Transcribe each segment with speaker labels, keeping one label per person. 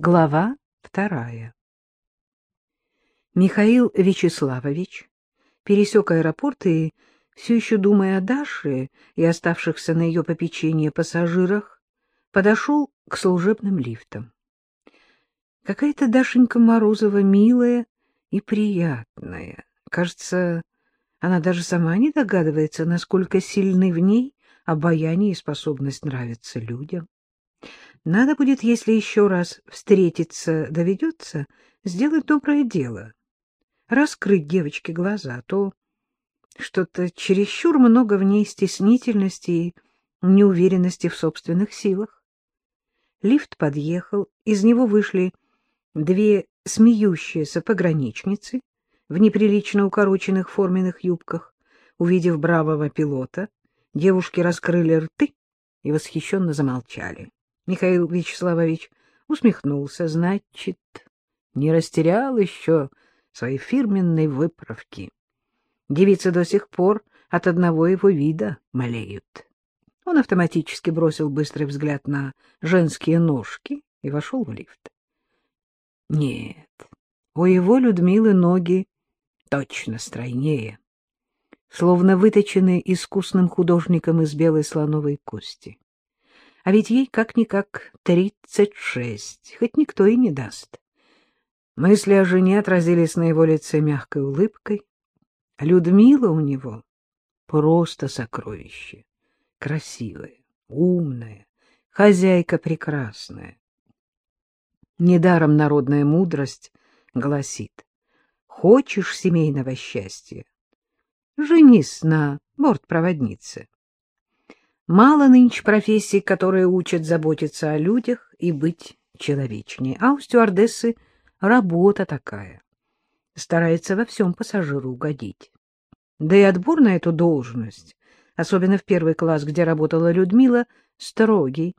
Speaker 1: Глава вторая Михаил Вячеславович пересек аэропорт и, все еще думая о Даше и оставшихся на ее попечении пассажирах, подошел к служебным лифтам. Какая-то Дашенька Морозова милая и приятная. Кажется, она даже сама не догадывается, насколько сильны в ней обаяние и способность нравиться людям. Надо будет, если еще раз встретиться доведется, сделать доброе дело. Раскрыть девочке глаза, а то что-то чересчур много в ней стеснительности и неуверенности в собственных силах. Лифт подъехал, из него вышли две смеющиеся пограничницы в неприлично укороченных форменных юбках. Увидев бравого пилота, девушки раскрыли рты и восхищенно замолчали. Михаил Вячеславович усмехнулся. Значит, не растерял еще своей фирменной выправки. Девицы до сих пор от одного его вида малеют. Он автоматически бросил быстрый взгляд на женские ножки и вошел в лифт. Нет, у его Людмилы ноги точно стройнее, словно выточенные искусным художником из белой слоновой кости. А ведь ей как-никак тридцать шесть, хоть никто и не даст. Мысли о жене отразились на его лице мягкой улыбкой. Людмила у него просто сокровище. Красивая, умная, хозяйка прекрасная. Недаром народная мудрость гласит, хочешь семейного счастья, женись на бортпроводнице. Мало нынче профессий, которые учат заботиться о людях и быть человечнее. А у стюардессы работа такая. Старается во всем пассажиру угодить. Да и отбор на эту должность, особенно в первый класс, где работала Людмила, строгий.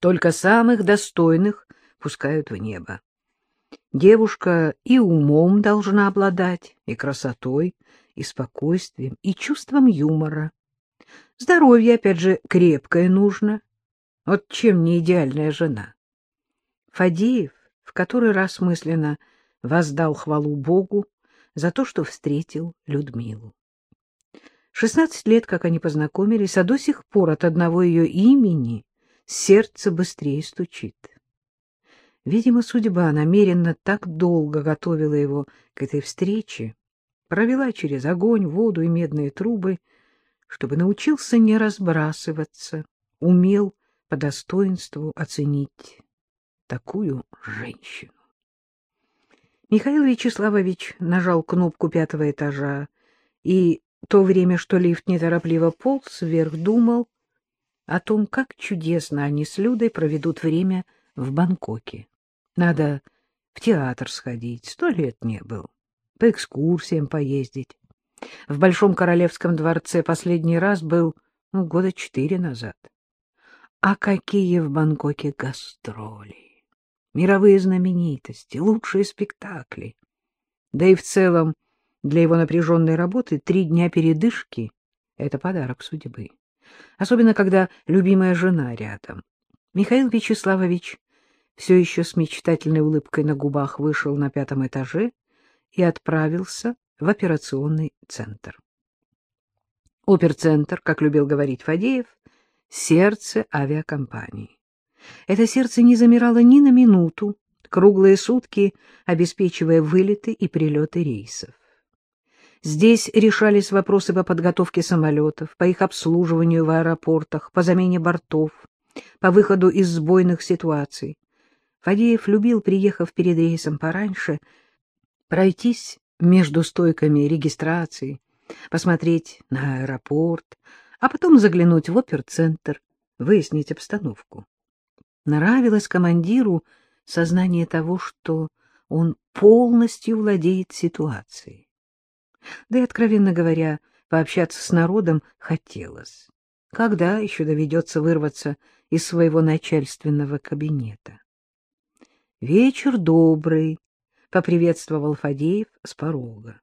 Speaker 1: Только самых достойных пускают в небо. Девушка и умом должна обладать, и красотой, и спокойствием, и чувством юмора. Здоровье, опять же, крепкое нужно. Вот чем не идеальная жена? Фадеев в который раз мысленно воздал хвалу Богу за то, что встретил Людмилу. Шестнадцать лет, как они познакомились, а до сих пор от одного ее имени сердце быстрее стучит. Видимо, судьба намеренно так долго готовила его к этой встрече, провела через огонь, воду и медные трубы, чтобы научился не разбрасываться, умел по достоинству оценить такую женщину. Михаил Вячеславович нажал кнопку пятого этажа, и то время, что лифт неторопливо полз вверх, думал о том, как чудесно они с Людой проведут время в Бангкоке. Надо в театр сходить, сто лет не был, по экскурсиям поездить. В Большом Королевском дворце последний раз был ну, года четыре назад. А какие в Бангкоке гастроли! Мировые знаменитости, лучшие спектакли. Да и в целом для его напряженной работы три дня передышки — это подарок судьбы. Особенно, когда любимая жена рядом. Михаил Вячеславович все еще с мечтательной улыбкой на губах вышел на пятом этаже и отправился в операционный центр. Оперцентр, как любил говорить Фадеев, сердце авиакомпании. Это сердце не замирало ни на минуту, круглые сутки обеспечивая вылеты и прилеты рейсов. Здесь решались вопросы по подготовке самолетов, по их обслуживанию в аэропортах, по замене бортов, по выходу из сбойных ситуаций. Фадеев любил, приехав перед рейсом пораньше, пройтись между стойками регистрации, посмотреть на аэропорт, а потом заглянуть в оперцентр, выяснить обстановку. Нравилось командиру сознание того, что он полностью владеет ситуацией. Да и, откровенно говоря, пообщаться с народом хотелось. Когда еще доведется вырваться из своего начальственного кабинета? Вечер добрый, поприветствовал Фадеев с порога.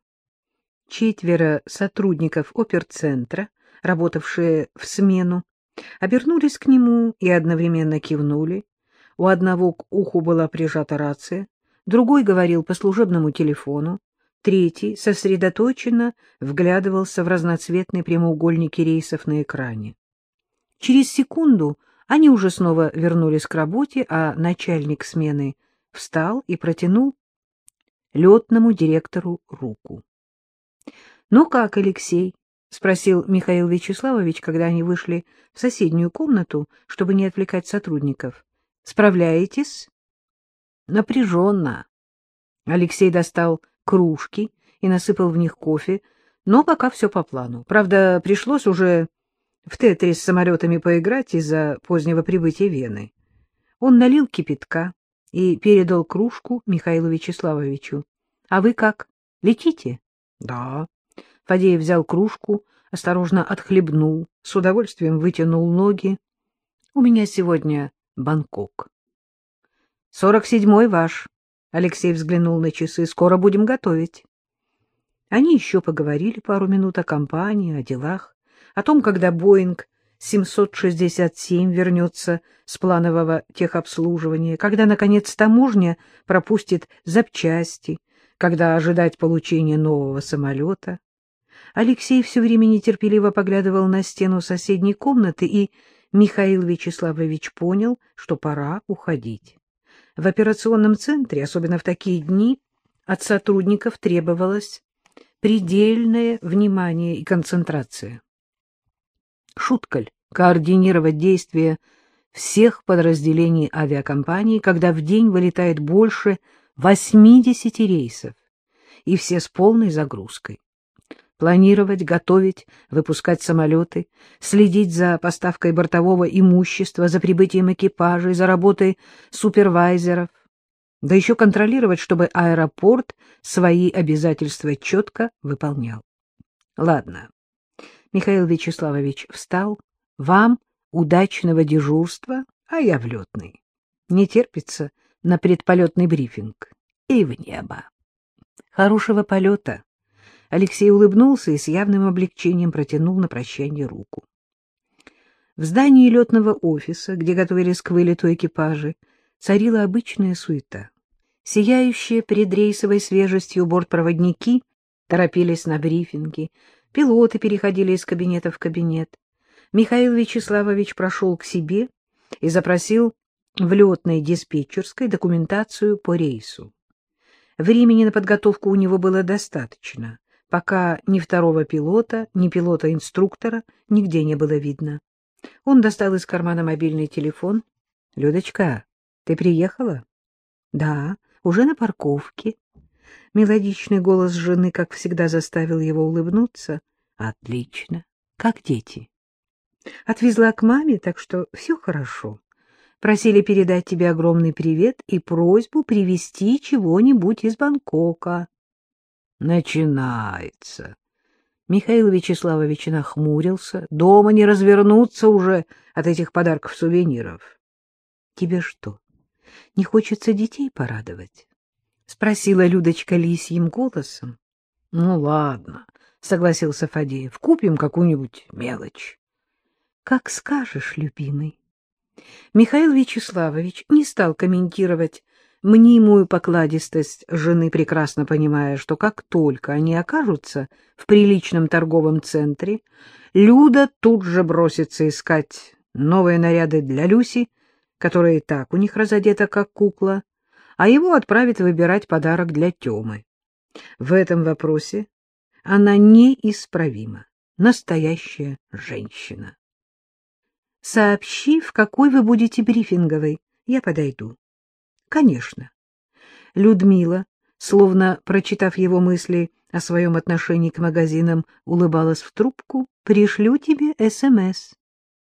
Speaker 1: Четверо сотрудников оперцентра, работавшие в смену, обернулись к нему и одновременно кивнули. У одного к уху была прижата рация, другой говорил по служебному телефону, третий сосредоточенно вглядывался в разноцветные прямоугольники рейсов на экране. Через секунду они уже снова вернулись к работе, а начальник смены встал и протянул летному директору руку. — Ну как, Алексей? — спросил Михаил Вячеславович, когда они вышли в соседнюю комнату, чтобы не отвлекать сотрудников. — Справляетесь? — Напряженно. Алексей достал кружки и насыпал в них кофе, но пока все по плану. Правда, пришлось уже в тетрис с самолетами поиграть из-за позднего прибытия Вены. Он налил кипятка и передал кружку Михаилу Вячеславовичу. — А вы как, летите? — Да. Фадеев взял кружку, осторожно отхлебнул, с удовольствием вытянул ноги. — У меня сегодня Бангкок. — Сорок седьмой ваш. Алексей взглянул на часы. — Скоро будем готовить. Они еще поговорили пару минут о компании, о делах, о том, когда Боинг 767 вернется с планового техобслуживания, когда, наконец, таможня пропустит запчасти, когда ожидать получения нового самолета. Алексей все время нетерпеливо поглядывал на стену соседней комнаты, и Михаил Вячеславович понял, что пора уходить. В операционном центре, особенно в такие дни, от сотрудников требовалось предельное внимание и концентрация. Шуткаль координировать действия всех подразделений авиакомпании, когда в день вылетает больше 80 рейсов, и все с полной загрузкой планировать, готовить, выпускать самолеты, следить за поставкой бортового имущества, за прибытием экипажей, за работой супервайзеров, да еще контролировать, чтобы аэропорт свои обязательства четко выполнял. Ладно. Михаил Вячеславович встал. Вам удачного дежурства, а я в летный. Не терпится на предполетный брифинг. И в небо. Хорошего полета. Алексей улыбнулся и с явным облегчением протянул на прощание руку. В здании летного офиса, где готовились к вылету экипажи, царила обычная суета. Сияющие предрейсовой свежестью бортпроводники торопились на брифинги, пилоты переходили из кабинета в кабинет. Михаил Вячеславович прошел к себе и запросил в летной диспетчерской документацию по рейсу. Времени на подготовку у него было достаточно пока ни второго пилота, ни пилота-инструктора нигде не было видно. Он достал из кармана мобильный телефон. — Людочка, ты приехала? — Да, уже на парковке. Мелодичный голос жены, как всегда, заставил его улыбнуться. — Отлично. Как дети? — Отвезла к маме, так что все хорошо. Просили передать тебе огромный привет и просьбу привезти чего-нибудь из Бангкока. Начинается. Михаил Вячеславович нахмурился. Дома не развернуться уже от этих подарков-сувениров. — Тебе что, не хочется детей порадовать? — спросила Людочка лисьим голосом. — Ну, ладно, — согласился Фадеев. — Купим какую-нибудь мелочь. — Как скажешь, любимый. Михаил Вячеславович не стал комментировать мнимую покладистость жены, прекрасно понимая, что как только они окажутся в приличном торговом центре, Люда тут же бросится искать новые наряды для Люси, которая и так у них разодета как кукла, а его отправит выбирать подарок для Темы. В этом вопросе она неисправима, настоящая женщина. Сообщи, в какой вы будете брифинговой, я подойду. Конечно. Людмила, словно прочитав его мысли о своем отношении к магазинам, улыбалась в трубку. «Пришлю тебе СМС».